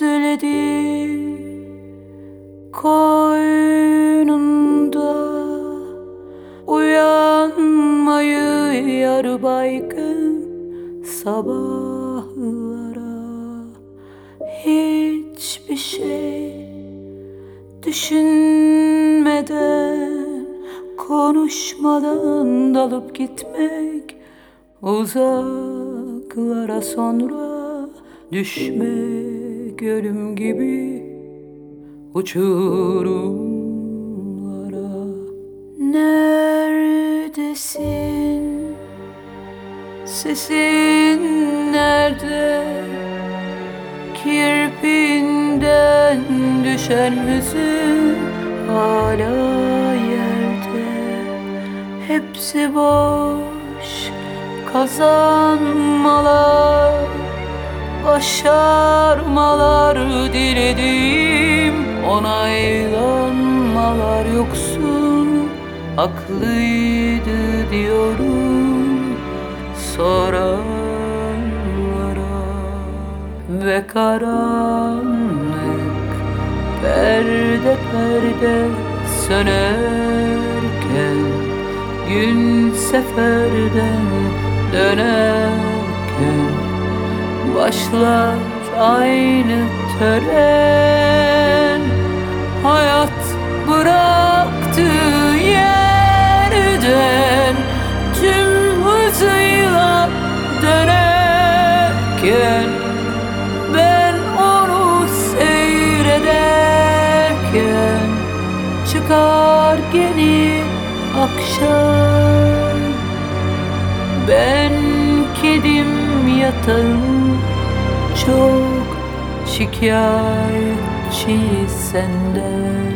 gizledi koynunda Uyanmayı yarı baygın sabahlara Hiçbir şey düşünmeden Konuşmadan dalıp gitmek Uzaklara sonra düşmek ölüm gibi uçurumlara Neredesin? Sesin nerede? Kirpinden düşen hüzün hala yerde Hepsi boş kazanmalar Başarmalar dilediğim Onaylanmalar yoksun. Haklıydı diyorum Soranlara. Ve karanlık Perde perde sönerken Gün seferden dönerken Başlar aynı tören. Hayat bıraktığı yerden Tüm hızıyla dönerken Ben onu seyrederken Çıkar geni akşam. Ben kedim yatağım çok şikayetçi senden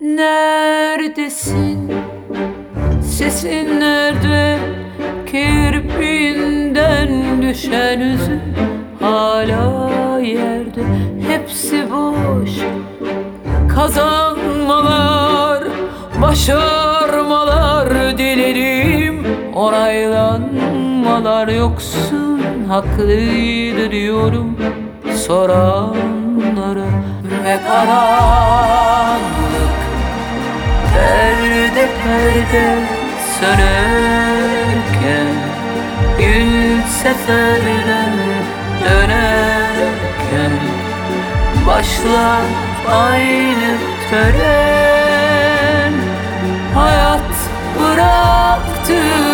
Neredesin? Sesin nerede? Kirpiğinden düşen üzüm hala yerde Hepsi boş Kazanmalar, başarmalar Onaylanmalar yoksun haklıydı diyorum Soranlara. Ve karanlık Perde perde sönerken Gün seferden dönerken Başlar aynı tören. Hayat bıraktığı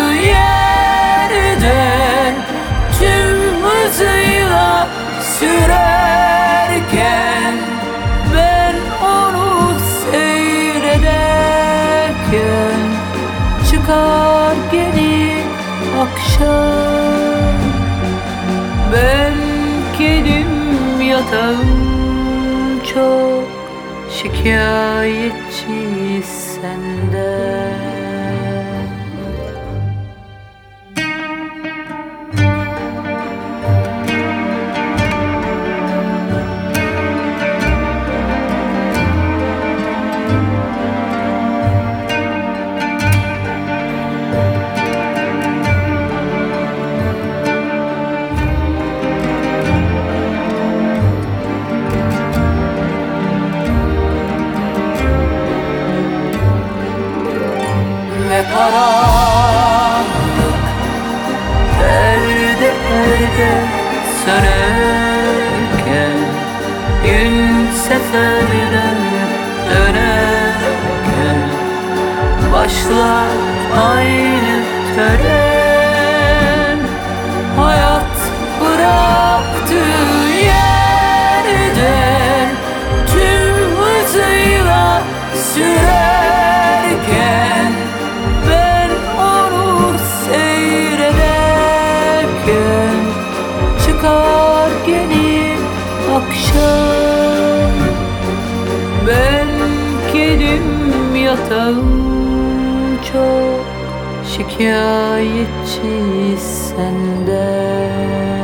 sürerken Ben onu seyrederken Çıkar geri akşam. Ben kedim yatağım çok şikayetçi senden karanlık Perde perde sönerken Gün seferden dönerken Başlar aynı tören. Hayat bıraktığı yerden Tüm hızıyla sürerken akşam. Ben kedim yatağım çok şikayetçi senden